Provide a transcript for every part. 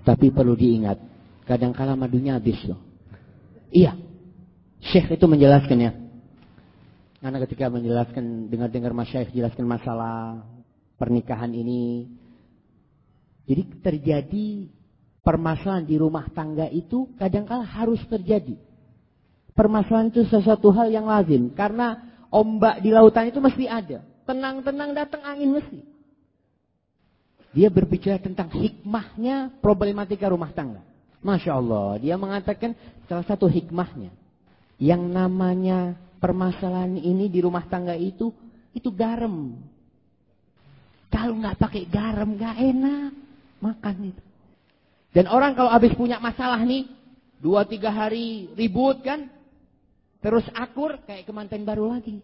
Tapi perlu diingat, kadangkala madunya habis loh. Iya. Syekh itu menjelaskan ya. Karena ketika menjelaskan, dengar-dengar Mas Syekh jelaskan masalah pernikahan ini. Jadi terjadi permasalahan di rumah tangga itu kadangkala harus terjadi. Permasalahan itu sesuatu hal yang lazim. Karena ombak di lautan itu mesti ada. Tenang-tenang datang angin mesti. Dia berbicara tentang hikmahnya problematika rumah tangga. Masya Allah. Dia mengatakan salah satu hikmahnya. Yang namanya permasalahan ini di rumah tangga itu, itu garam. Kalau nggak pakai garam nggak enak makan itu. Dan orang kalau habis punya masalah nih, dua tiga hari ribut kan, terus akur kayak kemanten baru lagi.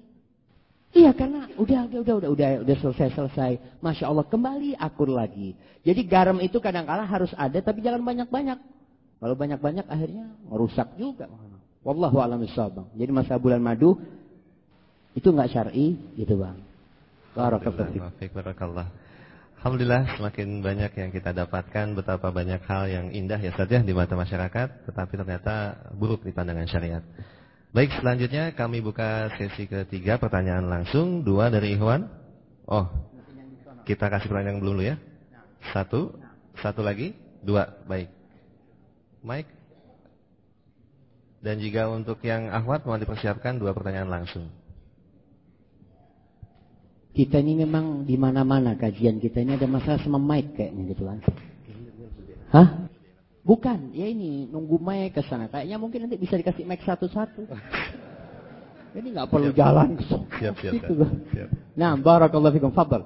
Iya karena udah udah udah udah udah selesai selesai. Masya Allah kembali akur lagi. Jadi garam itu kadang-kala harus ada tapi jangan banyak-banyak. Kalau banyak-banyak akhirnya merusak juga. Wallahu a'lam bishawab. Jadi masa bulan madu itu nggak syar'i gitu bang. Barakallah. Alhamdulillah semakin banyak yang kita dapatkan betapa banyak hal yang indah ya saja di mata masyarakat tetapi ternyata buruk di pandangan syariat. Baik, selanjutnya kami buka sesi ketiga pertanyaan langsung. Dua dari Ikhwan. Oh, kita kasih pertanyaan dulu ya. Satu, satu lagi, dua. Baik. Mike. Dan jika untuk yang Ahwat mau dipersiapkan dua pertanyaan langsung. Kita ini memang di mana-mana kajian kita ini ada masalah sama Mike kayaknya gitu kan. Hah? Bukan, ya ini nunggu mic ke sana. Kayaknya mungkin nanti bisa dikasih mic satu-satu. Ini nggak perlu siap. jalan ke Siap, siap, gitu. siap. Nah, barakallahu fikum. Fadal.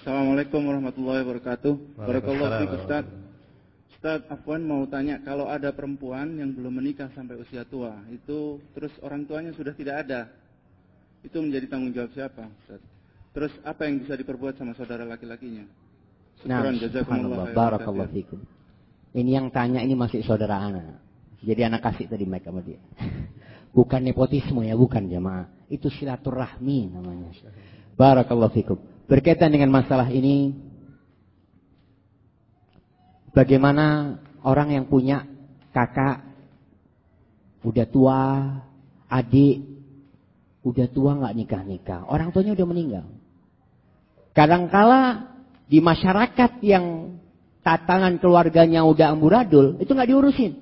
Assalamualaikum warahmatullahi wabarakatuh. Barakallahu fikum Ustaz. Ustaz Afwan mau tanya, kalau ada perempuan yang belum menikah sampai usia tua, itu terus orang tuanya sudah tidak ada, itu menjadi tanggung jawab siapa? Ustaz? Terus apa yang bisa diperbuat sama saudara laki-lakinya? Nah, subhanallah, barakallahu fikum. Ini yang tanya ini masih saudara anak. Jadi anak kasih tadi mic sama dia. Bukan nepotisme ya, bukan jemaah. Itu silaturahmi namanya. Barakallahu fikum. Berkaitan dengan masalah ini, bagaimana orang yang punya kakak, udah tua, adik, udah tua nggak nikah-nikah. Orang tuanya udah meninggal. Kadangkala di masyarakat yang tatanan keluarganya udah amburadul, itu nggak diurusin.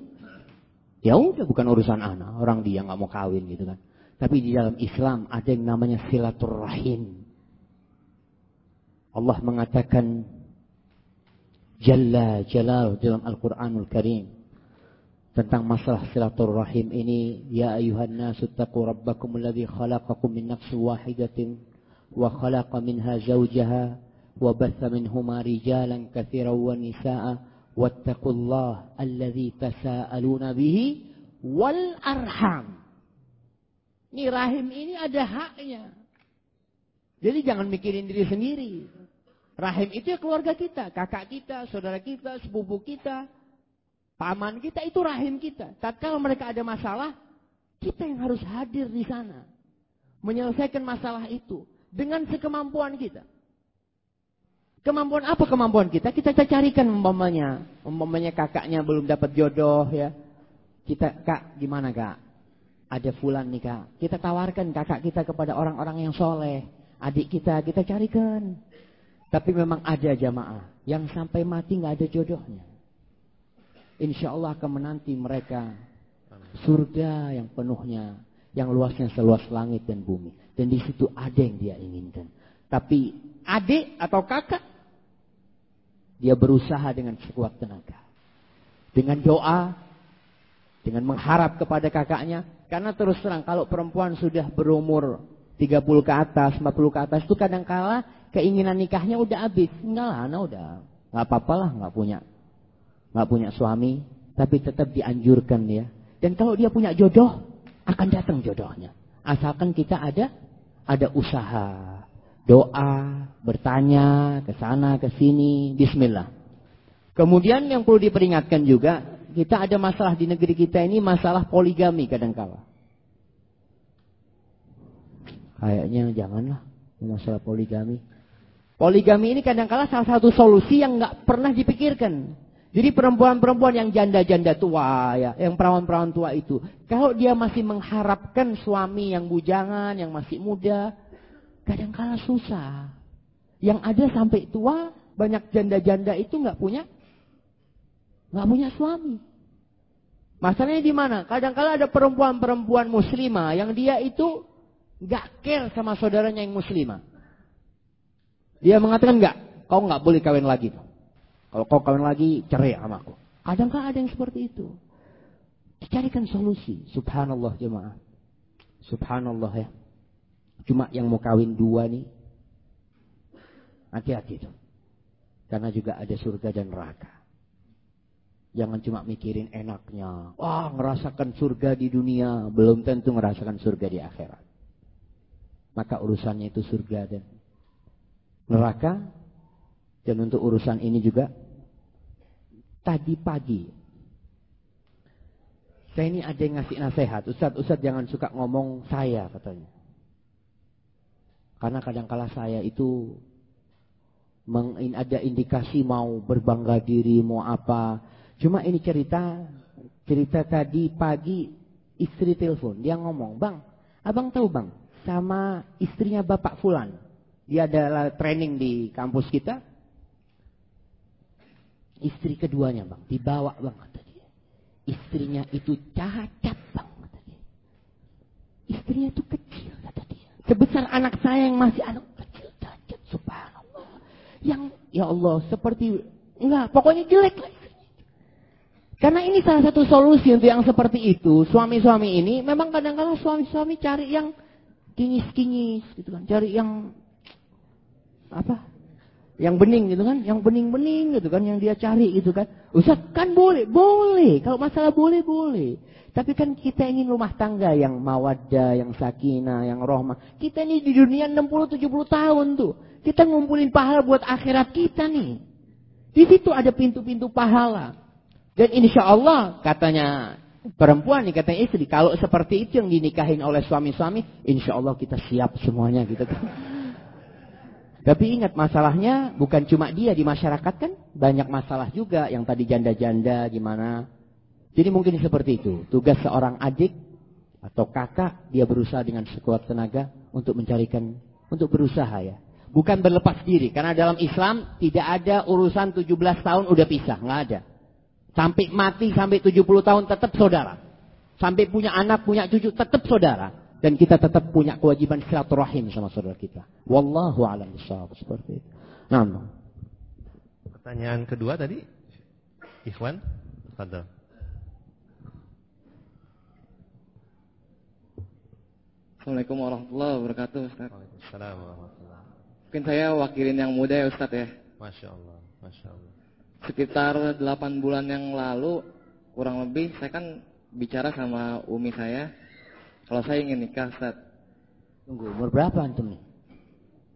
Ya udah bukan urusan anak, orang dia nggak mau kawin gitu kan. Tapi di dalam Islam ada yang namanya silaturahim. Allah mengatakan Jalla Jalal dalam Al-Quranul Karim tentang masalah silaturahim ini ya ayuhan nasu taqu rabbakum alladhi khalaqakum min nafsin wahidatin wa khalaqa minha zawjaha وبث منهما رجالا كثيرا ونساء واتقوا الله الذي تساءلون به والأرحام ini rahim ini ada haknya jadi jangan mikirin diri sendiri rahim itu ya keluarga kita kakak kita saudara kita sepupu kita paman kita itu rahim kita tatkala mereka ada masalah kita yang harus hadir di sana menyelesaikan masalah itu dengan sekemampuan kita Kemampuan apa kemampuan kita? Kita, carikan umpamanya. Umpamanya kakaknya belum dapat jodoh ya. Kita, kak gimana kak? Ada fulan nih kak. Kita tawarkan kakak kita kepada orang-orang yang soleh. Adik kita, kita carikan. Tapi memang ada jamaah. Yang sampai mati nggak ada jodohnya. Insya Allah akan menanti mereka surga yang penuhnya, yang luasnya seluas langit dan bumi. Dan di situ ada yang dia inginkan. Tapi adik atau kakak dia berusaha dengan sekuat tenaga. Dengan doa, dengan mengharap kepada kakaknya. Karena terus terang kalau perempuan sudah berumur 30 ke atas, 40 ke atas itu kadang kala keinginan nikahnya udah habis. Enggak lah, nah udah. Enggak apa-apa lah, enggak punya. Enggak punya suami, tapi tetap dianjurkan ya. Dan kalau dia punya jodoh, akan datang jodohnya. Asalkan kita ada ada usaha, doa, bertanya ke sana ke sini, bismillah. Kemudian yang perlu diperingatkan juga, kita ada masalah di negeri kita ini masalah poligami kadang-kala. Kayaknya janganlah masalah poligami. Poligami ini kadang-kala salah satu solusi yang nggak pernah dipikirkan. Jadi perempuan-perempuan yang janda-janda tua ya, yang perawan-perawan tua itu, kalau dia masih mengharapkan suami yang bujangan, yang masih muda, kadang-kala susah. Yang ada sampai tua, banyak janda-janda itu nggak punya, nggak punya suami. Masalahnya di mana? Kadang-kala ada perempuan-perempuan muslimah yang dia itu nggak care sama saudaranya yang muslimah. Dia mengatakan nggak, kau nggak boleh kawin lagi. Kalau kau kawin lagi, cerai sama aku. Kadang-kadang ada yang seperti itu. Dicarikan solusi. Subhanallah jemaah. Subhanallah ya. Cuma yang mau kawin dua nih. Hati-hati itu. Karena juga ada surga dan neraka. Jangan cuma mikirin enaknya. Wah, ngerasakan surga di dunia. Belum tentu ngerasakan surga di akhirat. Maka urusannya itu surga dan neraka. Dan untuk urusan ini juga tadi pagi. Saya ini ada yang ngasih nasihat. Ustadz, Ustadz jangan suka ngomong saya katanya. Karena kadang-kala saya itu ada indikasi mau berbangga diri, mau apa. Cuma ini cerita, cerita tadi pagi istri telepon. Dia ngomong, bang, abang tahu bang, sama istrinya bapak Fulan. Dia adalah training di kampus kita istri keduanya bang, dibawa bang kata dia. Istrinya itu cacat bang kata dia. Istrinya itu kecil. Sebesar anak saya yang masih anak kecil cacat subhanallah. Yang ya Allah seperti enggak pokoknya jelek lah. Karena ini salah satu solusi untuk yang seperti itu. Suami-suami ini memang kadang-kadang suami-suami cari yang kinyis-kinyis gitu kan. Cari yang apa yang bening gitu kan, yang bening-bening gitu kan, yang dia cari gitu kan. Ustaz kan boleh, boleh. Kalau masalah boleh, boleh. Tapi kan kita ingin rumah tangga yang mawaddah, yang sakinah, yang rohmah. Kita ini di dunia 60-70 tahun tuh. Kita ngumpulin pahala buat akhirat kita nih. Di situ ada pintu-pintu pahala. Dan insya Allah katanya perempuan nih katanya istri. Kalau seperti itu yang dinikahin oleh suami-suami. Insya Allah kita siap semuanya gitu kan. Tapi ingat masalahnya bukan cuma dia di masyarakat kan banyak masalah juga yang tadi janda-janda gimana. Jadi mungkin seperti itu. Tugas seorang adik atau kakak dia berusaha dengan sekuat tenaga untuk mencarikan untuk berusaha ya. Bukan berlepas diri karena dalam Islam tidak ada urusan 17 tahun udah pisah, nggak ada. Sampai mati sampai 70 tahun tetap saudara. Sampai punya anak, punya cucu tetap saudara dan kita tetap punya kewajiban silaturahim sama saudara kita. Wallahu a'lam bishawab seperti itu. Nah. Pertanyaan kedua tadi, Ikhwan, Fadal. Assalamualaikum warahmatullahi wabarakatuh Ustaz. Waalaikumsalam warahmatullahi Mungkin saya wakilin yang muda ya Ustaz ya. Masya Allah, Masya Allah. Sekitar 8 bulan yang lalu, kurang lebih saya kan bicara sama umi saya kalau saya ingin nikah, Ustaz. Tunggu, umur berapa antum nih?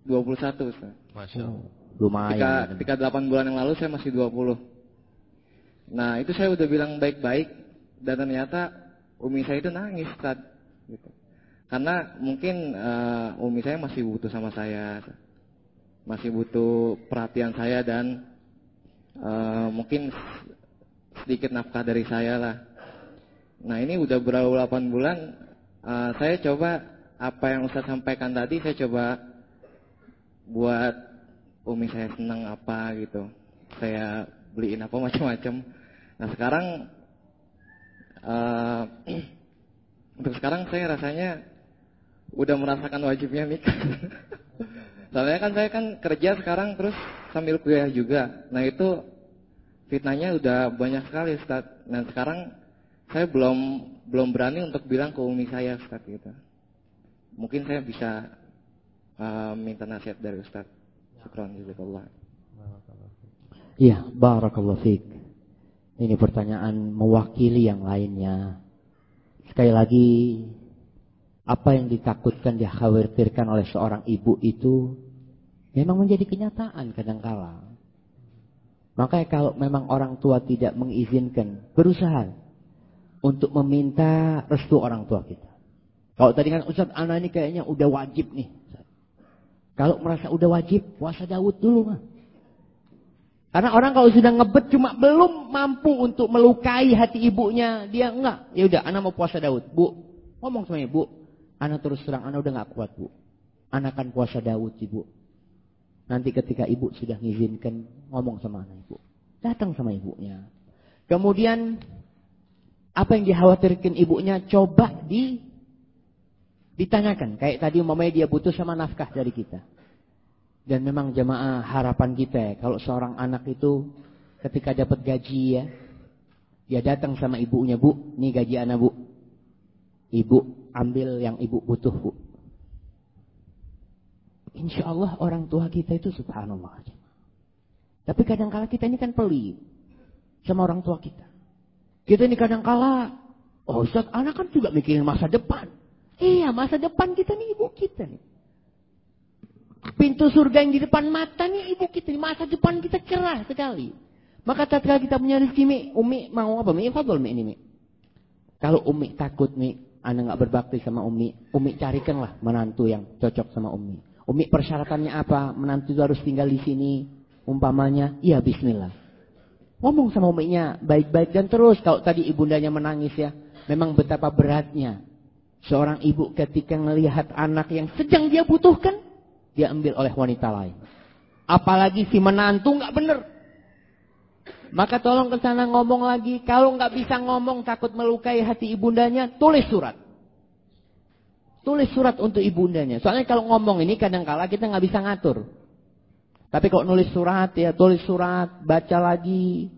21, Ustaz. Masya Allah. Oh, lumayan. Ketika, ketika 8 bulan yang lalu saya masih 20. Nah, itu saya udah bilang baik-baik. Dan ternyata umi saya itu nangis, Ustaz. Gitu. Karena mungkin uh, umi saya masih butuh sama saya. Masih butuh perhatian saya dan uh, mungkin sedikit nafkah dari saya lah. Nah ini udah berapa 8 bulan uh, saya coba apa yang Ustaz sampaikan tadi saya coba buat umi saya senang apa gitu. Saya beliin apa macam-macam. Nah sekarang uh, untuk sekarang saya rasanya udah merasakan wajibnya nikah. Soalnya kan saya kan kerja sekarang terus sambil kuliah juga. Nah itu fitnahnya udah banyak sekali Ustaz. Nah sekarang saya belum belum berani untuk bilang ke umi saya Ustaz gitu. Mungkin saya bisa uh, minta nasihat dari Ustaz. Syukran jazakallah. Iya, barakallahu fiik. Ini pertanyaan mewakili yang lainnya. Sekali lagi, apa yang ditakutkan, dikhawatirkan oleh seorang ibu itu memang menjadi kenyataan kadangkala. Makanya kalau memang orang tua tidak mengizinkan, berusaha untuk meminta restu orang tua kita. Kalau tadi kan Ustaz Ana ini kayaknya udah wajib nih. Kalau merasa udah wajib, puasa Daud dulu mah. Karena orang kalau sudah ngebet cuma belum mampu untuk melukai hati ibunya, dia enggak. Ya udah, anak mau puasa Daud. Bu, ngomong sama ibu. Anak terus terang, anak udah nggak kuat bu. Anak kan puasa Daud ibu. Nanti ketika ibu sudah ngizinkan, ngomong sama anak ibu. Datang sama ibunya. Kemudian apa yang dikhawatirkan ibunya coba di ditanyakan. Kayak tadi umpamanya dia butuh sama nafkah dari kita. Dan memang jemaah harapan kita ya, kalau seorang anak itu ketika dapat gaji ya, dia datang sama ibunya, Bu, ini gaji anak Bu. Ibu ambil yang ibu butuh Bu. Insya Allah orang tua kita itu subhanallah. Tapi kadang kala kita ini kan pelit sama orang tua kita. Kita ini kadang kala, oh Ustaz, anak kan juga mikirin masa depan. Iya, masa depan kita nih ibu kita nih. Pintu surga yang di depan mata nih ibu kita nih. Masa depan kita cerah sekali. Maka tatkala kita punya rezeki mi, Umi mau apa mi? Fadol mi ini mi. Kalau Umi takut mi, anak nggak berbakti sama Umi, Umi carikanlah menantu yang cocok sama Umi. Umi persyaratannya apa? Menantu itu harus tinggal di sini. Umpamanya, iya Bismillah. Ngomong sama uminya baik-baik dan terus. Kalau tadi ibundanya menangis ya, memang betapa beratnya Seorang ibu ketika melihat anak yang sedang dia butuhkan, dia ambil oleh wanita lain. Apalagi si menantu nggak bener. Maka tolong ke sana ngomong lagi. Kalau nggak bisa ngomong takut melukai hati ibundanya, tulis surat. Tulis surat untuk ibundanya. Soalnya kalau ngomong ini kadang kala kita nggak bisa ngatur. Tapi kalau nulis surat ya tulis surat, baca lagi.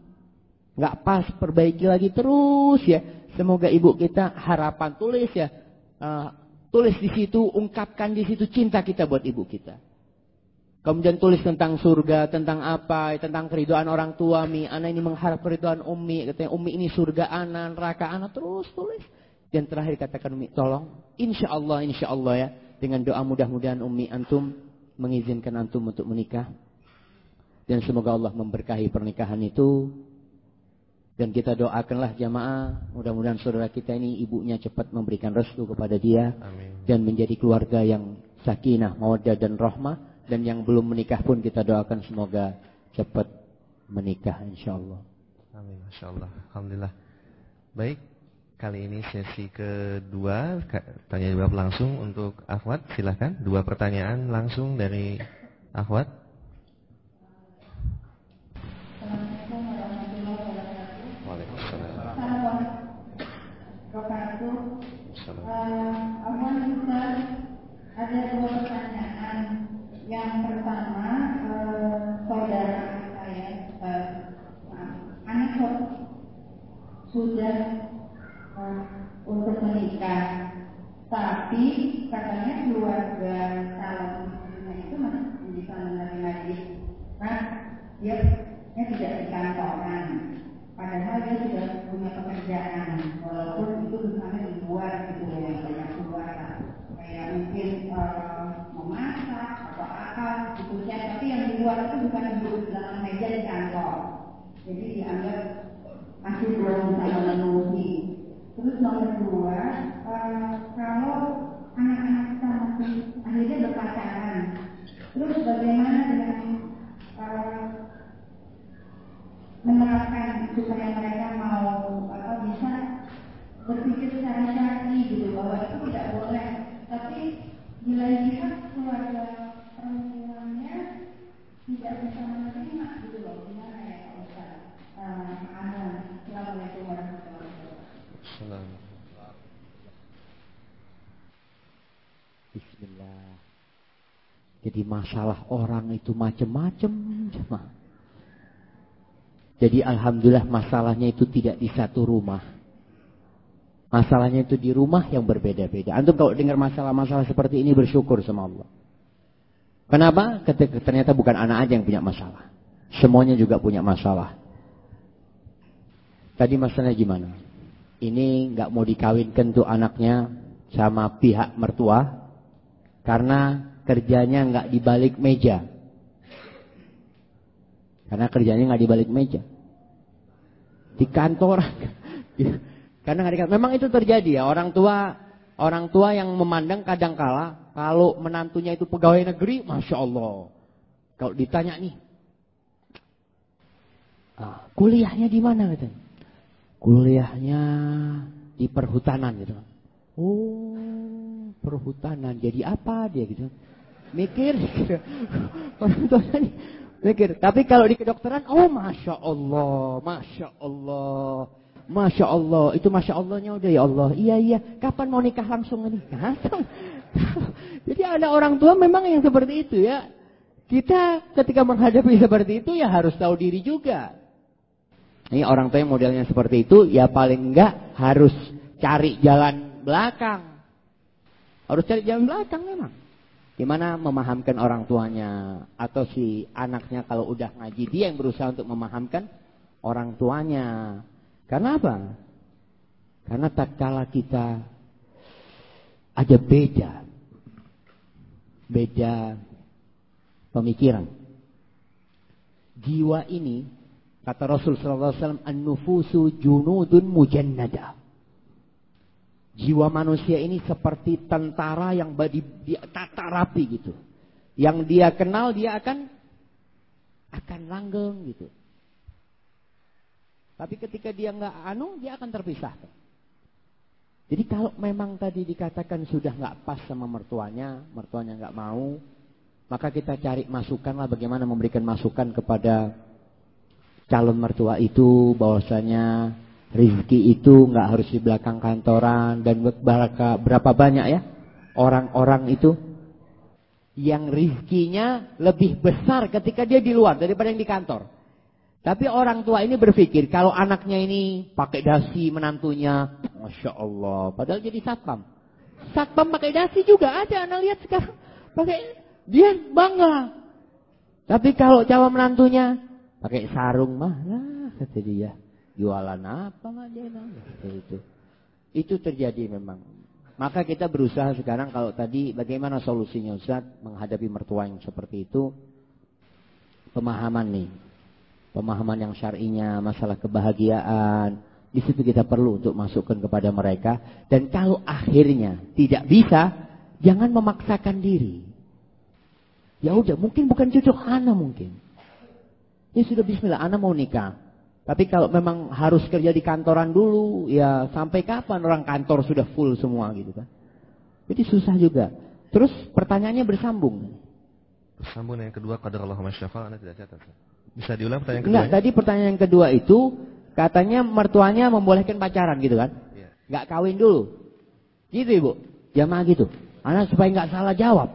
nggak pas, perbaiki lagi terus ya. Semoga ibu kita harapan tulis ya uh, tulis di situ, ungkapkan di situ cinta kita buat ibu kita. Kemudian tulis tentang surga, tentang apa, tentang keriduan orang tua mi. Anak ini mengharap keriduan umi. Katanya umi ini surga anak, neraka anak. Terus tulis. Dan terakhir katakan umi, tolong. Insya Allah, insya Allah ya. Dengan doa mudah-mudahan umi antum mengizinkan antum untuk menikah. Dan semoga Allah memberkahi pernikahan itu. Dan kita doakanlah jamaah, mudah-mudahan saudara kita ini ibunya cepat memberikan restu kepada dia Amin. dan menjadi keluarga yang sakinah, mawaddah dan rahmah dan yang belum menikah pun kita doakan semoga cepat menikah insyaallah. Amin masyaallah. Alhamdulillah. Baik, kali ini sesi kedua tanya jawab langsung untuk Ahwat, silahkan dua pertanyaan langsung dari Ahwat. ada dua pertanyaan. Yang pertama, uh, saudara saya, uh, anak sudah uh, untuk menikah, tapi katanya keluarga calon istrinya itu masih bisa menerima dia, nah dia, dia tidak di kantoran. Padahal dia sudah punya pekerjaan, walaupun itu misalnya di luar gitu ya, banyak keluar kayak mungkin uh, memasak atau apa gitu ya, tapi yang di luar itu bukan duduk di belakang meja di kantor. Jadi dianggap masih belum bisa memenuhi. Terus nomor dua, uh, kalau anak-anak kita masih akhirnya berpacaran, terus bagaimana dengan uh, menerapkan supaya mereka mau atau bisa berpikir secara syar'i gitu bahwa itu tidak boleh. Tapi bila lihat keluarga perempuannya tidak bisa menerima gitu loh. Gimana ya Pak Ustaz uh, Assalamualaikum warahmatullahi wabarakatuh Bismillah jadi masalah orang itu macam-macam jadi alhamdulillah masalahnya itu tidak di satu rumah. Masalahnya itu di rumah yang berbeda-beda. Antum kalau dengar masalah-masalah seperti ini bersyukur sama Allah. Kenapa? Ketika ternyata bukan anak aja yang punya masalah. Semuanya juga punya masalah. Tadi masalahnya gimana? Ini nggak mau dikawinkan tuh anaknya sama pihak mertua karena kerjanya nggak di balik meja. Karena kerjanya nggak di balik meja. Di kantor. Karena nggak Memang itu terjadi ya. Orang tua orang tua yang memandang kadang kala Kalau menantunya itu pegawai negeri, Masya Allah. Kalau ditanya nih, ah, kuliahnya di mana gitu? Kuliahnya di perhutanan gitu. Oh, perhutanan. Jadi apa dia gitu? Mikir gitu. Perhutanan mikir. Tapi kalau di kedokteran, oh masya Allah, masya Allah, masya Allah. Itu masya Allahnya udah ya Allah. Iya iya. Kapan mau nikah langsung ini? Langsung. Jadi ada orang tua memang yang seperti itu ya. Kita ketika menghadapi seperti itu ya harus tahu diri juga. Ini orang tua yang modelnya seperti itu ya paling enggak harus cari jalan belakang. Harus cari jalan belakang memang. Gimana memahamkan orang tuanya atau si anaknya kalau udah ngaji dia yang berusaha untuk memahamkan orang tuanya. Karena apa? Karena tak kala kita ada beda. Beda pemikiran. Jiwa ini kata Rasul sallallahu alaihi wasallam an-nufusu junudun mujannada. Jiwa manusia ini seperti tentara yang di, di tata rapi gitu. Yang dia kenal dia akan akan langgeng gitu. Tapi ketika dia nggak anu, dia akan terpisah. Jadi kalau memang tadi dikatakan sudah nggak pas sama mertuanya, mertuanya nggak mau, maka kita cari masukan lah bagaimana memberikan masukan kepada calon mertua itu bahwasanya rizki itu nggak harus di belakang kantoran dan berapa banyak ya orang-orang itu yang rizkinya lebih besar ketika dia di luar daripada yang di kantor. Tapi orang tua ini berpikir kalau anaknya ini pakai dasi menantunya, masya Allah, padahal jadi satpam. Satpam pakai dasi juga ada, anak lihat sekarang pakai dia bangga. Tapi kalau calon menantunya pakai sarung mah, lah kata dia, jualan apa lah dia itu. Itu terjadi memang. Maka kita berusaha sekarang kalau tadi bagaimana solusinya Ustaz menghadapi mertua yang seperti itu? Pemahaman nih pemahaman yang syar'inya, masalah kebahagiaan. Di situ kita perlu untuk masukkan kepada mereka. Dan kalau akhirnya tidak bisa, jangan memaksakan diri. Ya udah, mungkin bukan cocok anak mungkin. Ini sudah bismillah, anak mau nikah. Tapi kalau memang harus kerja di kantoran dulu, ya sampai kapan orang kantor sudah full semua gitu kan. Jadi susah juga. Terus pertanyaannya bersambung. Bersambung yang kedua, kadar Allah masyafal, anda tidak catat. Bisa diulang pertanyaan kedua? Enggak, tadi pertanyaan yang kedua itu katanya mertuanya membolehkan pacaran gitu kan? Iya. Enggak kawin dulu. Gitu Ibu. Jamaah gitu. Anak supaya enggak salah jawab.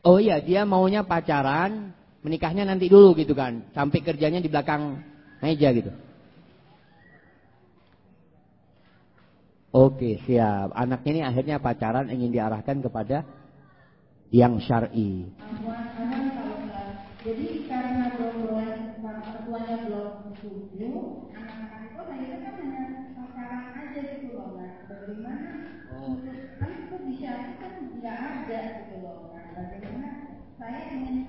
Oh iya, dia maunya pacaran, menikahnya nanti dulu gitu kan. Sampai kerjanya di belakang meja gitu. Oke, siap. Anaknya ini akhirnya pacaran ingin diarahkan kepada yang syar'i. Jadi karena belum boleh orang tuanya belum setuju, anak-anak itu akhirnya kan hanya pacaran aja gitu loh? Bagaimana? Oh. Kan itu bisa kan tidak ada gitu loh? Bagaimana saya ingin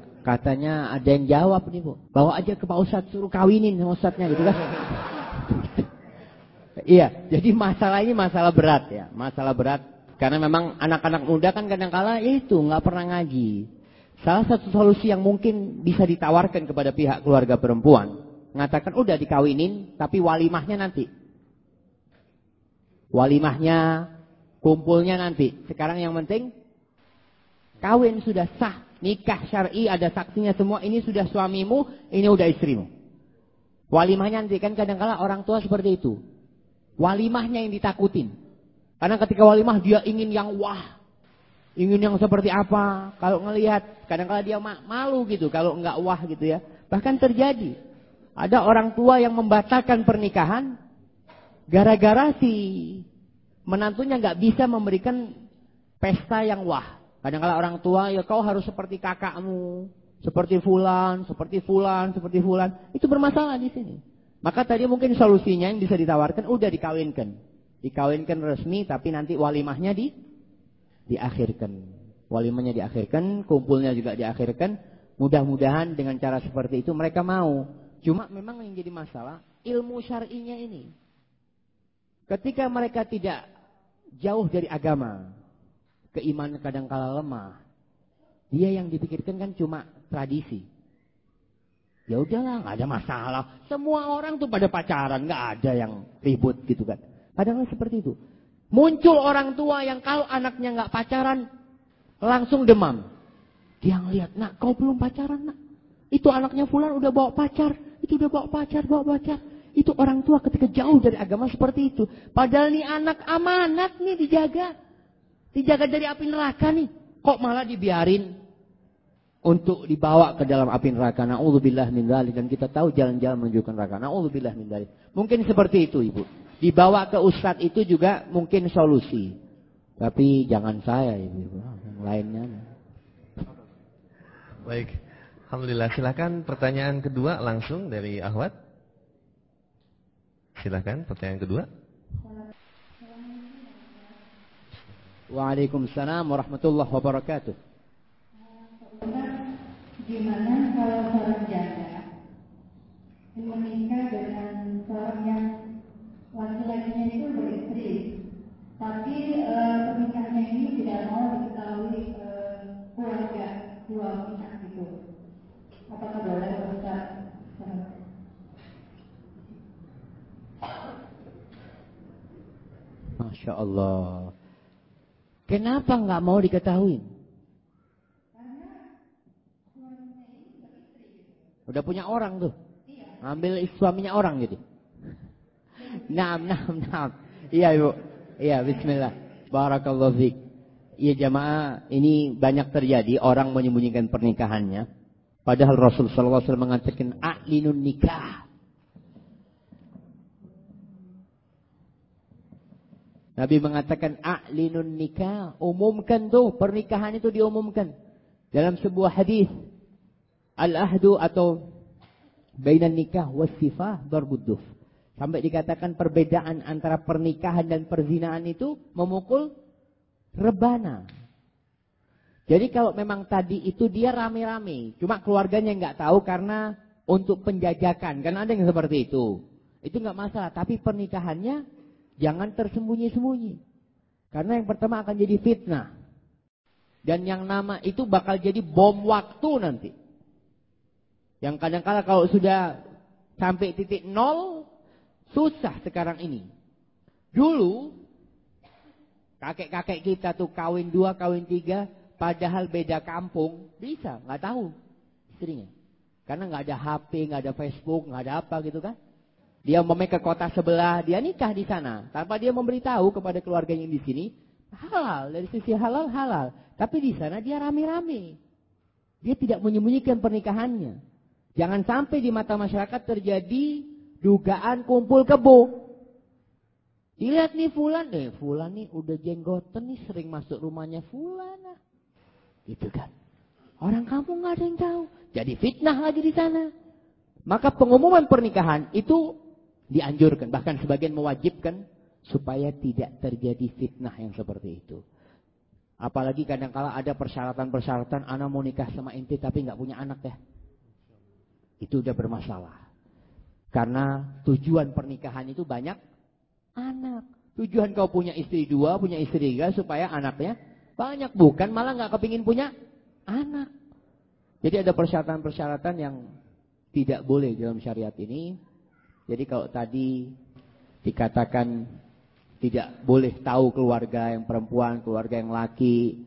katanya ada yang jawab nih bu. Bawa aja ke Pak Ustadz suruh kawinin sama Ustadznya gitu kan. iya, jadi masalah ini masalah berat ya, masalah berat. Karena memang anak-anak muda kan kadang-kala itu nggak pernah ngaji. Salah satu solusi yang mungkin bisa ditawarkan kepada pihak keluarga perempuan, mengatakan udah dikawinin, tapi walimahnya nanti. Walimahnya Kumpulnya nanti. Sekarang yang penting kawin sudah sah, nikah syar'i ada saksinya semua. Ini sudah suamimu, ini udah istrimu. Walimahnya nanti kan kadang-kala orang tua seperti itu. Walimahnya yang ditakutin. Karena ketika walimah dia ingin yang wah. Ingin yang seperti apa. Kalau ngelihat kadang-kala dia malu gitu kalau enggak wah gitu ya. Bahkan terjadi. Ada orang tua yang membatalkan pernikahan gara-gara si menantunya nggak bisa memberikan pesta yang wah. Kadang-kala orang tua, ya kau harus seperti kakakmu, seperti fulan, seperti fulan, seperti fulan. Itu bermasalah di sini. Maka tadi mungkin solusinya yang bisa ditawarkan, udah dikawinkan. Dikawinkan resmi, tapi nanti walimahnya di diakhirkan. Walimahnya diakhirkan, kumpulnya juga diakhirkan. Mudah-mudahan dengan cara seperti itu mereka mau. Cuma memang yang jadi masalah, ilmu syar'inya ini. Ketika mereka tidak jauh dari agama, keimanan kadang kala lemah. Dia yang dipikirkan kan cuma tradisi. Ya udahlah, nggak ada masalah. Semua orang tuh pada pacaran, nggak ada yang ribut gitu kan. Kadang seperti itu. Muncul orang tua yang kalau anaknya nggak pacaran, langsung demam. Dia ngeliat, nak kau belum pacaran nak. Itu anaknya Fulan udah bawa pacar. Itu udah bawa pacar, bawa pacar. Itu orang tua ketika jauh dari agama seperti itu. Padahal nih anak amanat nih dijaga. Dijaga dari api neraka nih. Kok malah dibiarin untuk dibawa ke dalam api neraka. Na'udzubillah min dzalik dan kita tahu jalan-jalan menuju ke neraka. Na'udzubillah min dzalik. Mungkin seperti itu, Ibu. Dibawa ke ustadz itu juga mungkin solusi. Tapi jangan saya, Ibu. Yang lainnya. Baik. Alhamdulillah. Silakan pertanyaan kedua langsung dari Ahwat. Silakan pertanyaan kedua. Waalaikumsalam warahmatullahi wabarakatuh. Gimana kalau seorang janda menikah dengan seorang yang laki-lakinya itu beristri, tapi e, pernikahannya ini tidak mau diketahui e, keluarga dua pihak itu. Apakah boleh Ustaz? Masya Allah. Kenapa nggak mau diketahui? Udah punya orang tuh. Ambil suaminya orang jadi. Naam, naam, naam. Iya ibu. Iya bismillah. Barakallahu fiqh. Iya jamaah, ini banyak terjadi orang menyembunyikan pernikahannya. Padahal Rasul SAW mengatakan a'linun nikah. Nabi mengatakan a'linun nikah, umumkan tuh pernikahan itu diumumkan. Dalam sebuah hadis al-ahdu atau bainan nikah wasifah darbudduf. Sampai dikatakan perbedaan antara pernikahan dan perzinaan itu memukul rebana. Jadi kalau memang tadi itu dia rame-rame, cuma keluarganya nggak tahu karena untuk penjajakan, kan ada yang seperti itu. Itu nggak masalah, tapi pernikahannya Jangan tersembunyi-sembunyi. Karena yang pertama akan jadi fitnah. Dan yang nama itu bakal jadi bom waktu nanti. Yang kadang-kala kalau sudah sampai titik nol, susah sekarang ini. Dulu, kakek-kakek kita tuh kawin dua, kawin tiga, padahal beda kampung, bisa, nggak tahu istrinya. Karena nggak ada HP, nggak ada Facebook, nggak ada apa gitu kan. Dia mau ke kota sebelah, dia nikah di sana. Tanpa dia memberitahu kepada keluarga yang di sini, halal. Dari sisi halal, halal. Tapi di sana dia rame-rame. Dia tidak menyembunyikan pernikahannya. Jangan sampai di mata masyarakat terjadi dugaan kumpul kebo. Dilihat nih Fulan, eh Fulan nih udah jenggotan nih sering masuk rumahnya Fulan. Gitu kan. Orang kampung nggak ada yang tahu. Jadi fitnah lagi di sana. Maka pengumuman pernikahan itu dianjurkan, bahkan sebagian mewajibkan supaya tidak terjadi fitnah yang seperti itu. Apalagi kadang-kala ada persyaratan-persyaratan anak mau nikah sama inti tapi nggak punya anak ya. Itu udah bermasalah. Karena tujuan pernikahan itu banyak anak. Tujuan kau punya istri dua, punya istri tiga supaya anaknya banyak. Bukan malah nggak kepingin punya anak. Jadi ada persyaratan-persyaratan yang tidak boleh dalam syariat ini jadi kalau tadi dikatakan tidak boleh tahu keluarga yang perempuan, keluarga yang laki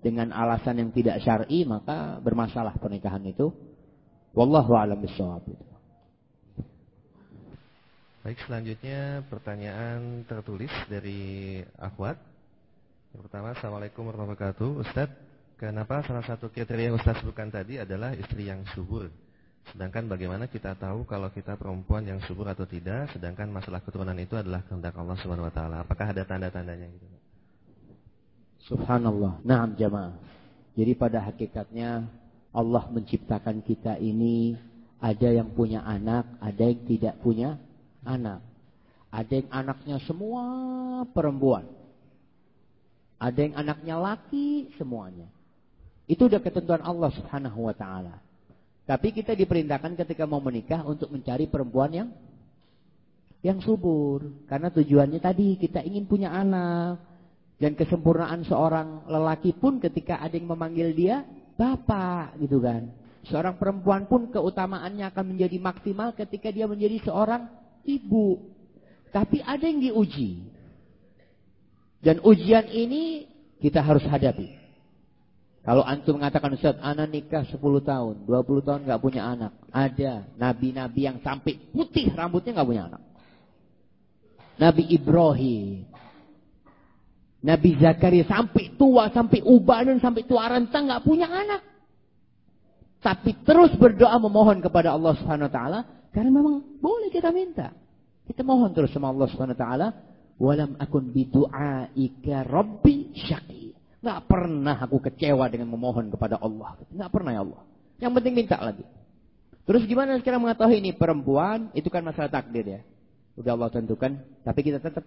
dengan alasan yang tidak syar'i, maka bermasalah pernikahan itu. Wallahu a'lam bishawab. Baik, selanjutnya pertanyaan tertulis dari Akhwat. Pertama, Assalamualaikum warahmatullahi wabarakatuh. Ustadz, kenapa salah satu kriteria yang Ustadz sebutkan tadi adalah istri yang subur? Sedangkan bagaimana kita tahu kalau kita perempuan yang subur atau tidak, sedangkan masalah keturunan itu adalah kehendak Allah Subhanahu wa taala. Apakah ada tanda-tandanya gitu? Subhanallah. Naam jamaah. Jadi pada hakikatnya Allah menciptakan kita ini ada yang punya anak, ada yang tidak punya anak. Ada yang anaknya semua perempuan. Ada yang anaknya laki semuanya. Itu udah ketentuan Allah Subhanahu wa taala. Tapi kita diperintahkan ketika mau menikah untuk mencari perempuan yang yang subur. Karena tujuannya tadi kita ingin punya anak. Dan kesempurnaan seorang lelaki pun ketika ada yang memanggil dia bapak gitu kan. Seorang perempuan pun keutamaannya akan menjadi maksimal ketika dia menjadi seorang ibu. Tapi ada yang diuji. Dan ujian ini kita harus hadapi. Kalau antum mengatakan Ustaz, anak nikah 10 tahun, 20 tahun gak punya anak. Ada nabi-nabi yang sampai putih rambutnya gak punya anak. Nabi Ibrahim. Nabi Zakaria sampai tua, sampai ubah dan sampai tua rentang gak punya anak. Tapi terus berdoa memohon kepada Allah Subhanahu wa taala karena memang boleh kita minta. Kita mohon terus sama Allah Subhanahu wa taala, "Walam akun bidu'aika rabbi syaqi." Enggak pernah aku kecewa dengan memohon kepada Allah. Enggak pernah ya Allah. Yang penting minta lagi. Terus gimana sekarang mengetahui ini perempuan itu kan masalah takdir ya. Udah Allah tentukan, tapi kita tetap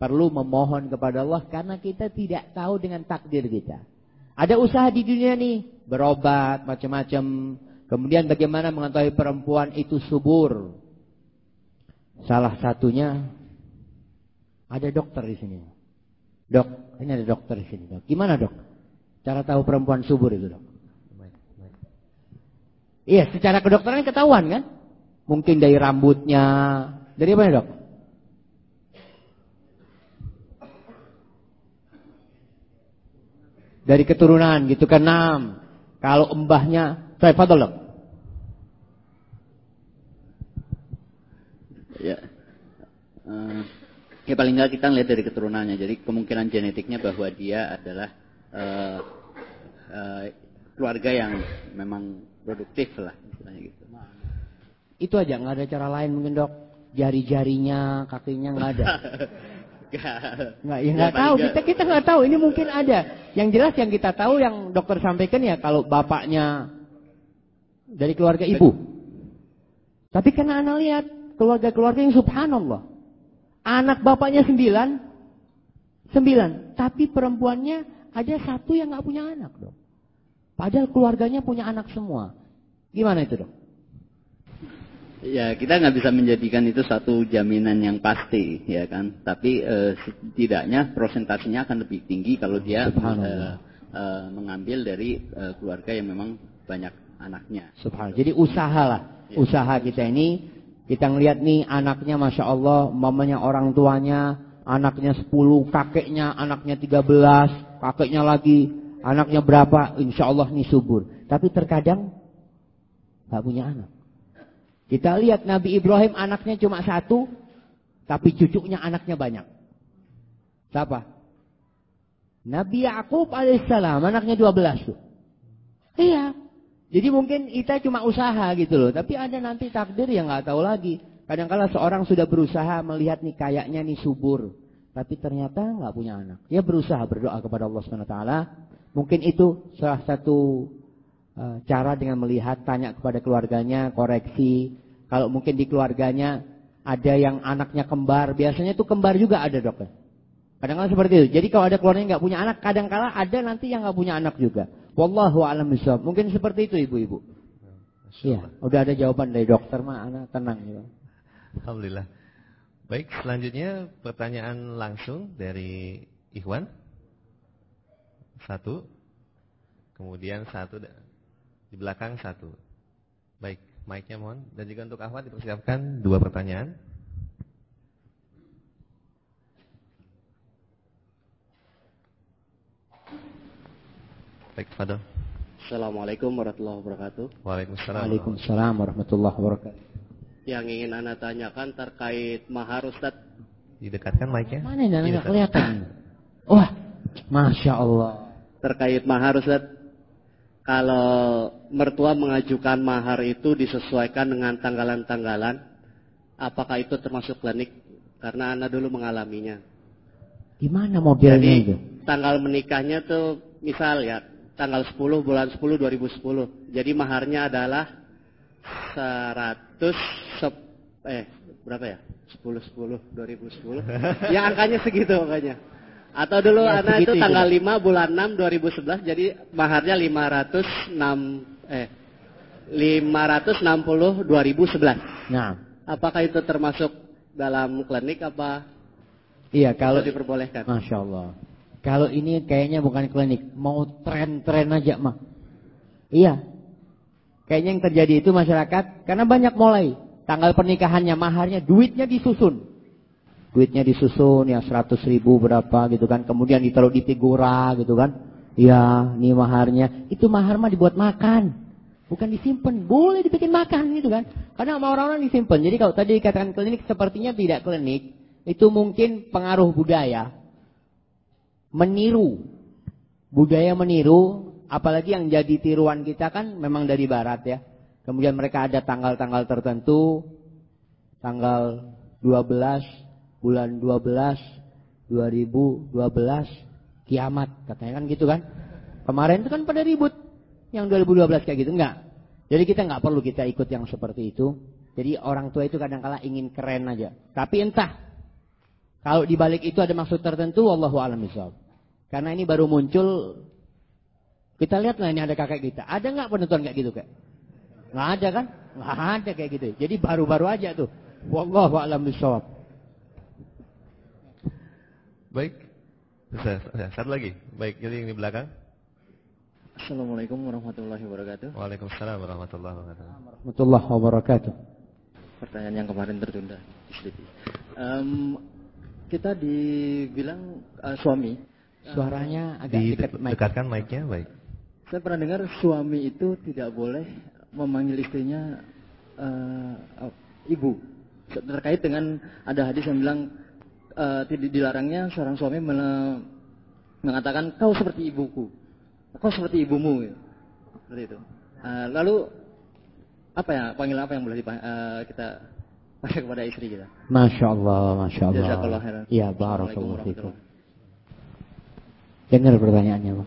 perlu memohon kepada Allah karena kita tidak tahu dengan takdir kita. Ada usaha di dunia nih, berobat macam-macam. Kemudian bagaimana mengetahui perempuan itu subur? Salah satunya ada dokter di sini. Dok, ini ada dokter di sini, Dok. Gimana, Dok? Cara tahu perempuan subur itu, Dok? Iya, secara kedokteran ketahuan kan? Mungkin dari rambutnya. Dari apa Dok? dari keturunan gitu kan enam. Kalau embahnya, saya fadol Ya. Uh, ya paling nggak kita lihat dari keturunannya. Jadi kemungkinan genetiknya bahwa dia adalah uh, uh, keluarga yang memang produktif lah, gitu. Itu aja nggak ada cara lain mungkin dok. Jari-jarinya, kakinya nggak ada. Nggak, ya nggak tahu. Kita kita nggak tahu. Ini mungkin ada. Yang jelas yang kita tahu yang dokter sampaikan ya kalau bapaknya dari keluarga ibu. Tapi karena anak lihat keluarga-keluarga yang subhanallah. Anak bapaknya sembilan. Sembilan. Tapi perempuannya ada satu yang nggak punya anak dong. Padahal keluarganya punya anak semua. Gimana itu dong? Ya kita nggak bisa menjadikan itu satu jaminan yang pasti ya kan. Tapi eh, setidaknya prosentasinya akan lebih tinggi kalau dia eh, eh, mengambil dari eh, keluarga yang memang banyak anaknya. Subhanallah. Jadi usaha lah, ya. usaha kita ini kita ngelihat nih anaknya masya Allah, mamanya orang tuanya, anaknya 10, kakeknya anaknya 13, kakeknya lagi anaknya berapa, insya Allah nih subur. Tapi terkadang nggak punya anak. Kita lihat Nabi Ibrahim anaknya cuma satu, tapi cucunya anaknya banyak. Siapa? Nabi Yakub alaihissalam anaknya 12 tuh. Iya. Jadi mungkin kita cuma usaha gitu loh, tapi ada nanti takdir yang nggak tahu lagi. Kadang-kala seorang sudah berusaha melihat nih kayaknya nih subur, tapi ternyata nggak punya anak. Dia berusaha berdoa kepada Allah Subhanahu Taala. Mungkin itu salah satu Eh, cara dengan melihat, tanya kepada keluarganya, koreksi. Kalau mungkin di keluarganya ada yang anaknya kembar, biasanya itu kembar juga ada dok. Kadang-kadang seperti itu. Jadi kalau ada keluarganya nggak punya anak, kadang-kala ada nanti yang nggak punya anak juga. Wallahu a'lam bishawab. Mungkin seperti itu ibu-ibu. Iya, udah ada jawaban dari dokter mah, anak tenang ya. Alhamdulillah. Baik, selanjutnya pertanyaan langsung dari Ikhwan. Satu. Kemudian satu di belakang satu. Baik, mic-nya mohon. Dan juga untuk Ahmad dipersiapkan dua pertanyaan. Baik, Fadol. Assalamualaikum warahmatullahi wabarakatuh. Waalaikumsalam. Waalaikumsalam warahmatullahi wabarakatuh. Yang ingin Anda tanyakan terkait mahar Ustaz. Didekatkan mic-nya. Mana ini nggak kelihatan? Wah, Masya Allah. Terkait mahar Ustaz kalau mertua mengajukan mahar itu disesuaikan dengan tanggalan-tanggalan, apakah itu termasuk klinik? Karena Anda dulu mengalaminya. Gimana modelnya Jadi, itu? tanggal menikahnya tuh misal ya tanggal 10 bulan 10 2010. Jadi maharnya adalah 100 sep, eh berapa ya? 10 10 2010. ya angkanya segitu makanya. Atau dulu Ya, anak itu tanggal 5 bulan 6 2011 jadi maharnya 506 eh 560 2011. Nah, Apakah itu termasuk dalam klinik apa iya kalau diperbolehkan? Masya Allah. Kalau ini kayaknya bukan klinik, mau tren-tren aja mah. Iya. Kayaknya yang terjadi itu masyarakat karena banyak mulai tanggal pernikahannya maharnya duitnya disusun. Duitnya disusun ya 100 ribu berapa gitu kan. Kemudian ditaruh di figura gitu kan. Ya ini maharnya. Itu mahar mah dibuat makan. Bukan disimpan. Boleh dibikin makan gitu kan. Karena sama orang-orang disimpan. Jadi kalau tadi dikatakan klinik sepertinya tidak klinik. Itu mungkin pengaruh budaya meniru. Budaya meniru, apalagi yang jadi tiruan kita kan memang dari barat ya. Kemudian mereka ada tanggal-tanggal tertentu, tanggal 12, bulan 12, 2012, kiamat. Katanya kan gitu kan. Kemarin itu kan pada ribut. Yang 2012 kayak gitu, enggak. Jadi kita nggak perlu kita ikut yang seperti itu. Jadi orang tua itu kadang-kala ingin keren aja. Tapi entah. Kalau di balik itu ada maksud tertentu, wallahu a'lam. Karena ini baru muncul, kita lihat lah ini ada kakek kita. Ada nggak penonton kayak gitu kak? Nggak ada kan? Nggak ada kayak gitu. Jadi baru-baru aja tuh. Wallahu a'lam bishawab. Baik. Satu lagi. Baik, jadi yang di belakang. Assalamualaikum warahmatullahi wabarakatuh. Waalaikumsalam warahmatullahi wabarakatuh. Warahmatullahi wabarakatuh. Pertanyaan yang kemarin tertunda. Em, kita dibilang eh, suami. Suaranya agak Di, dekat mic. dekatkan mic-nya, baik. Saya pernah dengar suami itu tidak boleh memanggil istrinya eh, eh, ibu. Terkait dengan ada hadis yang bilang eh, tidak dilarangnya seorang suami mengatakan kau seperti ibuku, kau seperti ibumu, gitu. seperti itu. Eh, lalu apa ya panggilan apa yang boleh eh, kita pakai kepada istri kita? Masya Allah, Masya Allah. Jazakallah khairan. Iya, Assalamualaikum barakallahu fikum. Dengar pertanyaannya, Pak.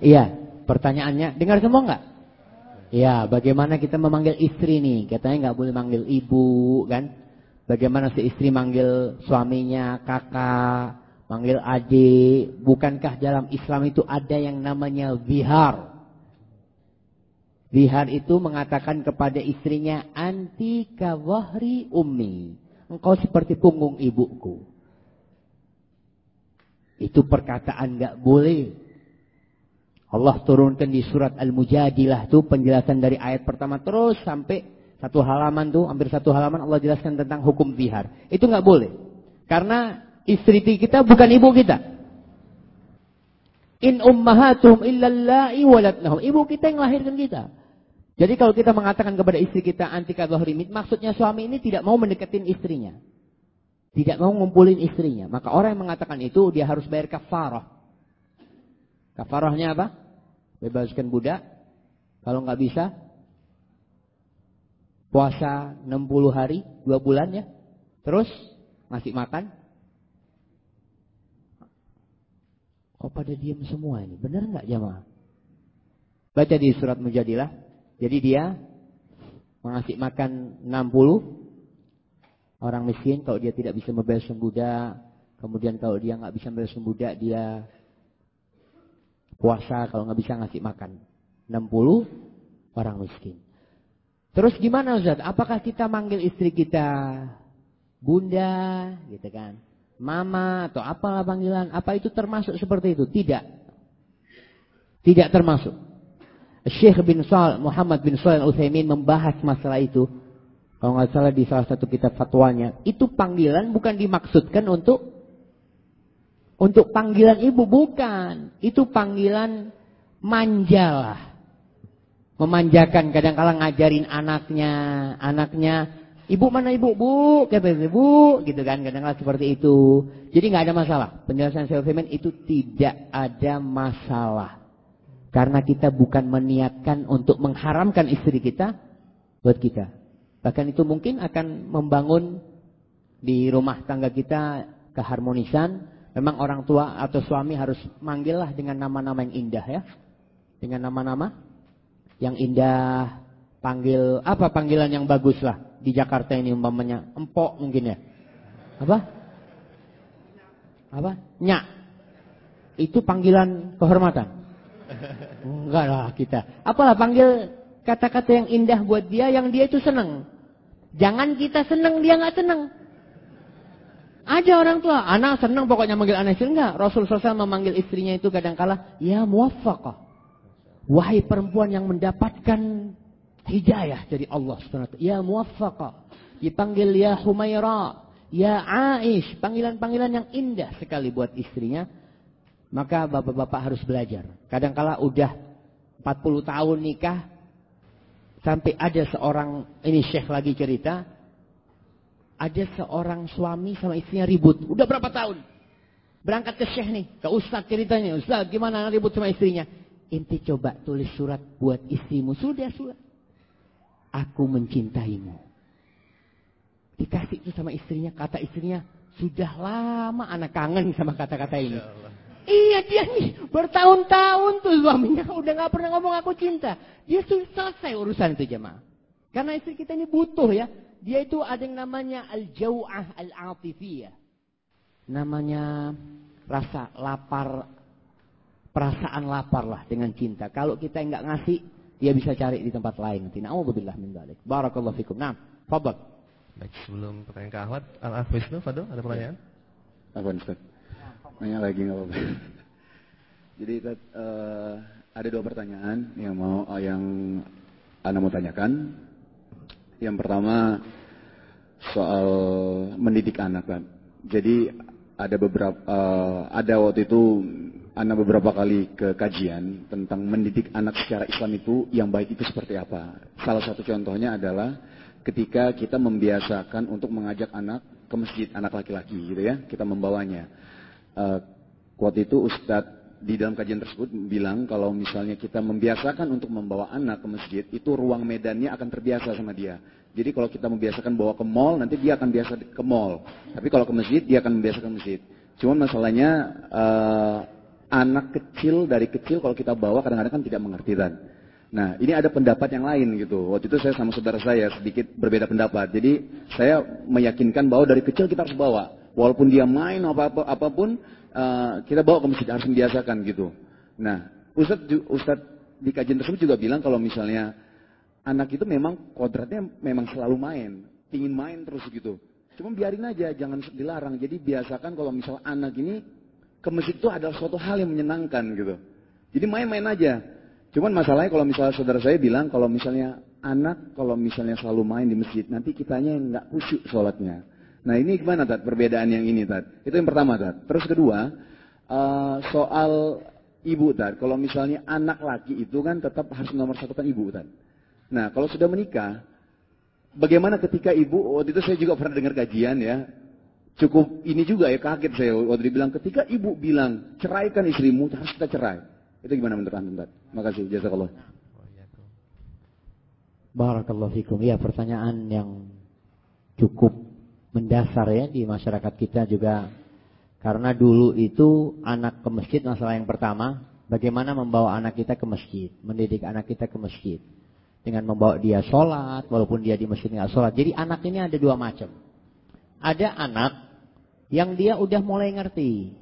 Iya, pertanyaannya. Dengar semua nggak? Iya, bagaimana kita memanggil istri nih? Katanya nggak boleh manggil ibu, kan? Bagaimana si istri manggil suaminya, kakak, manggil adik? Bukankah dalam Islam itu ada yang namanya zihar? Zihar itu mengatakan kepada istrinya, anti kawahri ummi. Engkau seperti punggung ibuku. Itu perkataan nggak boleh. Allah turunkan di surat Al-Mujadilah tuh penjelasan dari ayat pertama terus sampai satu halaman tuh, hampir satu halaman Allah jelaskan tentang hukum zihar. Itu nggak boleh. Karena istri kita bukan ibu kita. In ummahatum illallai waladnahum. Ibu kita yang lahirkan kita. Jadi kalau kita mengatakan kepada istri kita anti kadhahrimit, maksudnya suami ini tidak mau mendekatin istrinya. Tidak mau ngumpulin istrinya. Maka orang yang mengatakan itu dia harus bayar kafarah. Kafarahnya apa? Bebaskan budak. Kalau nggak bisa, puasa 60 hari, 2 bulan ya. Terus ngasih makan. Kok pada diam semua ini? Benar nggak jamaah? Baca di surat Mujadilah. Jadi dia mengasih makan 60 orang miskin kalau dia tidak bisa membebaskan budak. Kemudian kalau dia nggak bisa membebaskan budak, dia puasa kalau nggak bisa ngasih makan 60 orang miskin. Terus gimana Ustaz? Apakah kita manggil istri kita bunda gitu kan? Mama atau apalah panggilan? Apa itu termasuk seperti itu? Tidak. Tidak termasuk. Syekh bin Sal, Muhammad bin Shalih Al-Utsaimin membahas masalah itu. Kalau nggak salah di salah satu kitab fatwanya, itu panggilan bukan dimaksudkan untuk untuk panggilan ibu bukan. Itu panggilan manjalah. Memanjakan kadang-kala ngajarin anaknya, anaknya, ibu mana ibu, bu, kata ibu, gitu kan, kadang-kala seperti itu. Jadi nggak ada masalah. Penjelasan Utsaimin itu tidak ada masalah. Karena kita bukan meniatkan untuk mengharamkan istri kita buat kita. Bahkan itu mungkin akan membangun di rumah tangga kita keharmonisan Memang orang tua atau suami harus manggillah dengan nama-nama yang indah ya. Dengan nama-nama yang indah. Panggil, apa panggilan yang bagus lah. Di Jakarta ini umpamanya. Empok mungkin ya. Apa? Apa? Nyak. Itu panggilan kehormatan. Enggak lah kita. Apalah panggil kata-kata yang indah buat dia yang dia itu senang. Jangan kita senang dia nggak senang. Ada orang tua, anak senang pokoknya manggil anak istri. Enggak, Rasul SAW memanggil istrinya itu kadang-kala, ya muwaffaqah. Wahai perempuan yang mendapatkan hidayah dari Allah SWT. Ya muwaffaqah. Dipanggil ya Humaira, ya Aish. Panggilan-panggilan yang indah sekali buat istrinya. Maka bapak-bapak harus belajar. Kadang-kala udah 40 tahun nikah. Sampai ada seorang, ini syekh lagi cerita ada seorang suami sama istrinya ribut. Udah berapa tahun? Berangkat ke Syekh nih, ke Ustaz ceritanya. Ustaz gimana ribut sama istrinya? Inti coba tulis surat buat istrimu. Sudah surat. Aku mencintaimu. Dikasih itu sama istrinya. Kata istrinya, sudah lama anak kangen sama kata-kata ini. Iya dia nih bertahun-tahun tuh suaminya udah gak pernah ngomong aku cinta. Dia sudah selesai urusan itu jemaah. Karena istri kita ini butuh ya. Dia itu ada yang namanya al-jau'ah al-atifiyah. Namanya rasa lapar, perasaan lapar lah dengan cinta. Kalau kita nggak ngasih, dia bisa cari di tempat lain. Nanti na'udzubillah min dzalik. Barakallahu fikum. Nah, fadhal. Baik, sebelum pertanyaan ke Ahmad, Al Wisnu, Fadl, ada pertanyaan? Apa Ustaz? Nanya lagi nggak apa-apa. Jadi uh, ada dua pertanyaan yang mau uh, yang Anda mau tanyakan. Yang pertama soal mendidik anak kan. Jadi ada beberapa uh, ada waktu itu anak beberapa kali ke kajian tentang mendidik anak secara Islam itu yang baik itu seperti apa. Salah satu contohnya adalah ketika kita membiasakan untuk mengajak anak ke masjid anak laki-laki gitu ya, kita membawanya. Uh, itu Ustadz di dalam kajian tersebut bilang kalau misalnya kita membiasakan untuk membawa anak ke masjid, itu ruang medannya akan terbiasa sama dia. Jadi kalau kita membiasakan bawa ke mall, nanti dia akan biasa ke mall. Tapi kalau ke masjid, dia akan membiasakan masjid. Cuman masalahnya uh, anak kecil dari kecil kalau kita bawa kadang-kadang kan tidak mengerti kan. Nah, ini ada pendapat yang lain gitu. Waktu itu saya sama saudara saya sedikit berbeda pendapat. Jadi saya meyakinkan bahwa dari kecil kita harus bawa. Walaupun dia main apa-apa apa pun, uh, kita bawa ke masjid harus membiasakan gitu. Nah, Ustadz, Ustadz di kajian tersebut juga bilang kalau misalnya anak itu memang kodratnya memang selalu main, ingin main terus gitu. Cuma biarin aja, jangan dilarang. Jadi biasakan kalau misal anak ini ke masjid itu adalah suatu hal yang menyenangkan gitu. Jadi main-main aja. Cuman masalahnya kalau misalnya saudara saya bilang kalau misalnya anak kalau misalnya selalu main di masjid nanti kitanya yang nggak khusyuk sholatnya. Nah ini gimana Tat perbedaan yang ini Tat? Itu yang pertama Tat. Terus kedua uh, soal ibu Tat. Kalau misalnya anak laki itu kan tetap harus nomor satu kan ibu Tat. Nah kalau sudah menikah, bagaimana ketika ibu, waktu itu saya juga pernah dengar kajian ya, cukup ini juga ya kaget saya waktu dibilang ketika ibu bilang ceraikan istrimu harus kita cerai. Itu gimana menurut Anda? Terima kasih, jazakallah. Barakallahu fikum. Ya, pertanyaan yang cukup mendasar ya di masyarakat kita juga. Karena dulu itu anak ke masjid masalah yang pertama bagaimana membawa anak kita ke masjid mendidik anak kita ke masjid. Dengan membawa dia sholat walaupun dia di masjid nggak sholat. Jadi anak ini ada dua macam. Ada anak yang dia udah mulai ngerti.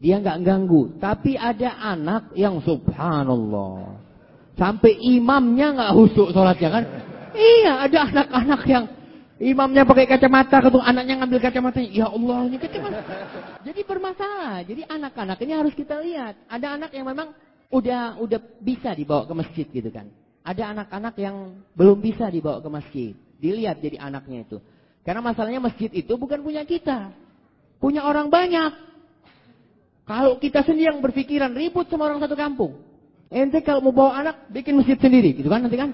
Dia nggak ganggu. Tapi ada anak yang subhanallah. Sampai imamnya nggak husuk sholatnya kan? Iya ada anak-anak yang Imamnya pakai kacamata, ketemu anaknya ngambil kacamata. Ya Allah, ini kacamata. Jadi bermasalah. Jadi anak-anak ini harus kita lihat. Ada anak yang memang udah udah bisa dibawa ke masjid gitu kan. Ada anak-anak yang belum bisa dibawa ke masjid. Dilihat jadi anaknya itu. Karena masalahnya masjid itu bukan punya kita. Punya orang banyak. Kalau kita sendiri yang berpikiran ribut sama orang satu kampung. Ente kalau mau bawa anak bikin masjid sendiri gitu kan nanti kan.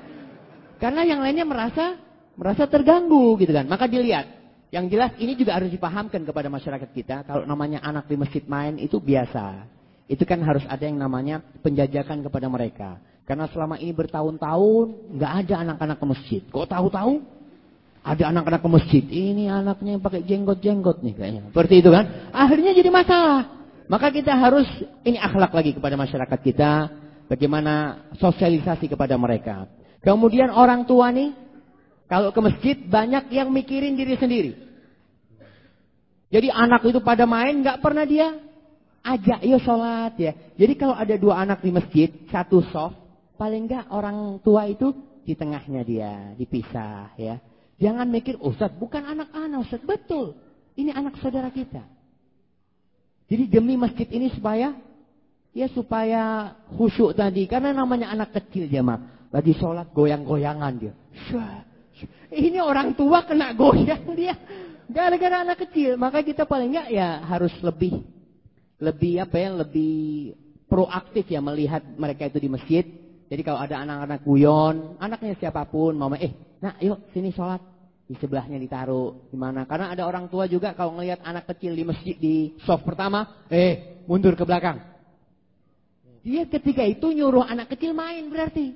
Karena yang lainnya merasa merasa terganggu gitu kan. Maka dilihat. Yang jelas ini juga harus dipahamkan kepada masyarakat kita. Kalau namanya anak di masjid main itu biasa. Itu kan harus ada yang namanya penjajakan kepada mereka. Karena selama ini bertahun-tahun nggak ada anak-anak ke masjid. Kok tahu-tahu Ada anak-anak ke masjid, ini anaknya yang pakai jenggot-jenggot nih kayaknya. Seperti itu kan. Akhirnya jadi masalah. Maka kita harus, ini akhlak lagi kepada masyarakat kita. Bagaimana sosialisasi kepada mereka. Kemudian orang tua nih, kalau ke masjid banyak yang mikirin diri sendiri. Jadi anak itu pada main nggak pernah dia ajak yuk sholat ya. Jadi kalau ada dua anak di masjid, satu soft, paling nggak orang tua itu di tengahnya dia, dipisah ya. Jangan mikir, Ustaz bukan anak-anak Ustaz. Betul, ini anak saudara kita. Jadi demi masjid ini supaya ya supaya khusyuk tadi. Karena namanya anak kecil jemaah. Lagi sholat goyang-goyangan dia. Ini orang tua kena goyang dia. Gara-gara anak kecil. Maka kita paling nggak ya harus lebih lebih apa ya lebih proaktif ya melihat mereka itu di masjid jadi kalau ada anak-anak guyon, anaknya siapa pun, mama eh, nak yuk sini sholat. Di sebelahnya ditaruh. Gimana? Karena ada orang tua juga kalau ngelihat anak kecil di masjid di soft pertama, eh mundur ke belakang. Dia ketika itu nyuruh anak kecil main berarti.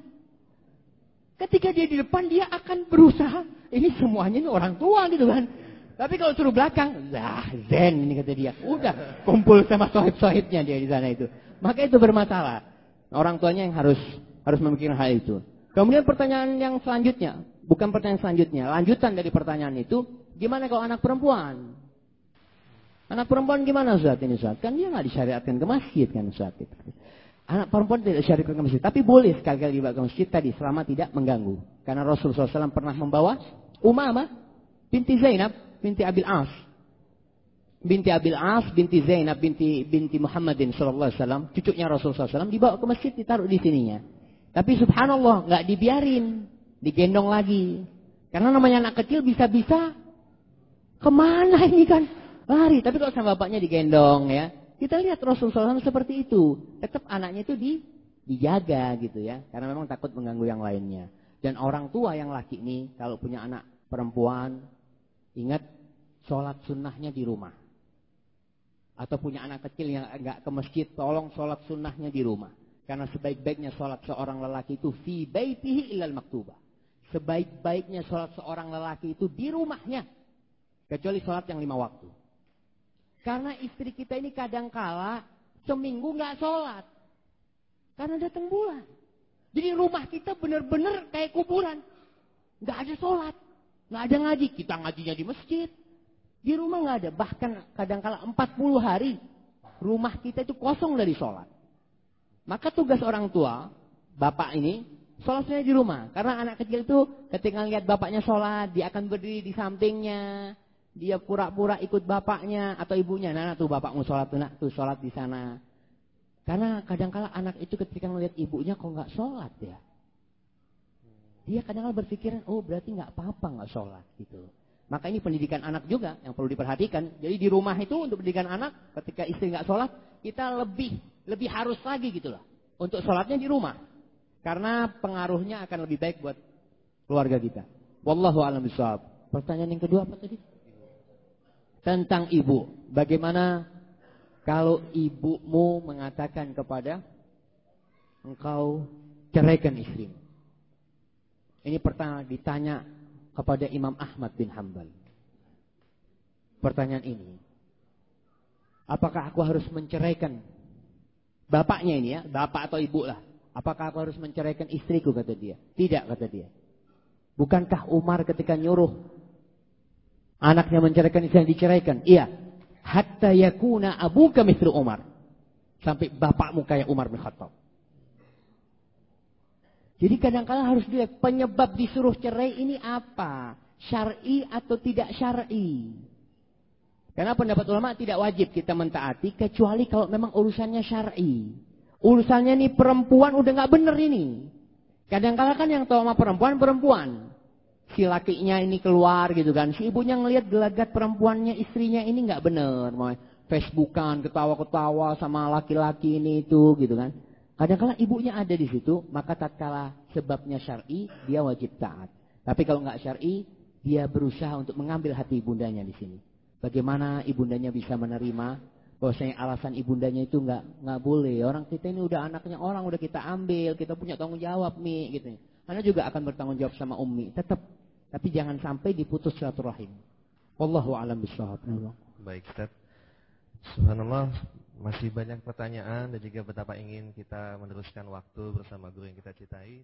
Ketika dia di depan dia akan berusaha. Ini semuanya ini orang tua gitu kan. Tapi kalau suruh belakang, lah zen ini kata dia. Udah kumpul sama sohib-sohibnya dia di sana itu. Maka itu bermasalah. Orang tuanya yang harus harus memikirkan hal itu. Kemudian pertanyaan yang selanjutnya, bukan pertanyaan selanjutnya, lanjutan dari pertanyaan itu, gimana kalau anak perempuan? Anak perempuan gimana Ustaz ini Ustaz? Kan dia nggak disyariatkan ke masjid kan Ustaz. Anak perempuan tidak disyariatkan ke masjid, tapi boleh sekali-kali dibawa ke masjid tadi selama tidak mengganggu. Karena Rasulullah SAW pernah membawa Umamah binti Zainab binti Abil As binti Abil As binti Zainab binti binti Muhammadin wasallam cucunya Rasulullah SAW dibawa ke masjid ditaruh di sininya tapi subhanallah nggak dibiarin, digendong lagi. Karena namanya anak kecil bisa-bisa ke mana ini kan lari. Tapi kalau sama bapaknya digendong ya, kita lihat Rasulullah SAW seperti itu. Tetap anaknya itu di, dijaga gitu ya, karena memang takut mengganggu yang lainnya. Dan orang tua yang laki ini kalau punya anak perempuan, ingat sholat sunnahnya di rumah. Atau punya anak kecil yang nggak ke masjid, tolong sholat sunnahnya di rumah. Karena sebaik-baiknya sholat seorang lelaki itu fi baitihi ilal maktubah. Sebaik-baiknya sholat seorang lelaki itu di rumahnya. Kecuali sholat yang lima waktu. Karena istri kita ini kadang kala seminggu nggak sholat. Karena datang bulan. Jadi rumah kita benar-benar kayak kuburan. Nggak ada sholat. Nggak ada ngaji. Kita ngajinya di masjid. Di rumah nggak ada. Bahkan kadang kala 40 hari. Rumah kita itu kosong dari sholat. Maka tugas orang tua, bapak ini, sholatnya di rumah. Karena anak kecil itu ketika lihat bapaknya sholat, dia akan berdiri di sampingnya. Dia pura-pura ikut bapaknya atau ibunya. Nah, tuh bapakmu sholat tuh, nak, tuh sholat di sana. Karena kadang-kala anak itu ketika melihat ibunya kok nggak sholat ya. Dia kadang-kala berpikiran, oh berarti nggak apa-apa nggak sholat gitu. Maka ini pendidikan anak juga yang perlu diperhatikan. Jadi di rumah itu untuk pendidikan anak, ketika istri nggak sholat, kita lebih lebih harus lagi gitu loh. Untuk sholatnya di rumah. Karena pengaruhnya akan lebih baik buat keluarga kita. Wallahu a'lam bishawab. Pertanyaan yang kedua apa tadi? Tentang ibu. Bagaimana kalau ibumu mengatakan kepada engkau ceraikan istrimu? Ini pertanyaan ditanya kepada Imam Ahmad bin Hambal. Pertanyaan ini, apakah aku harus menceraikan Bapaknya ini ya, bapak atau ibu lah. Apakah aku harus menceraikan istriku kata dia? Tidak kata dia. Bukankah Umar ketika nyuruh anaknya menceraikan istri yang diceraikan? Iya. Hatta yakuna abuka mithlu Umar. Sampai bapakmu kayak Umar bin Khattab. Jadi kadang-kadang harus dilihat penyebab disuruh cerai ini apa? Syar'i atau tidak syar'i? Karena pendapat ulama tidak wajib kita mentaati kecuali kalau memang urusannya syar'i. Urusannya nih perempuan udah nggak bener ini. Kadang-kadang kan yang tahu sama perempuan perempuan. Si lakinya ini keluar gitu kan. Si ibunya ngelihat gelagat perempuannya istrinya ini nggak bener. Mau Facebookan ketawa-ketawa sama laki-laki ini itu gitu kan. Kadang-kadang ibunya ada di situ, maka tatkala sebabnya syar'i, dia wajib taat. Tapi kalau nggak syar'i, dia berusaha untuk mengambil hati ibundanya di sini. Bagaimana ibundanya bisa menerima bahwasanya alasan ibundanya itu nggak nggak boleh. Orang kita ini udah anaknya orang udah kita ambil, kita punya tanggung jawab mi gitu. Anda juga akan bertanggung jawab sama ummi. Tetap Tapi jangan sampai diputus silaturahim. Wallahu a'lam bishawab. Baik, Ustaz. Subhanallah, masih banyak pertanyaan dan juga betapa ingin kita meneruskan waktu bersama guru yang kita cintai.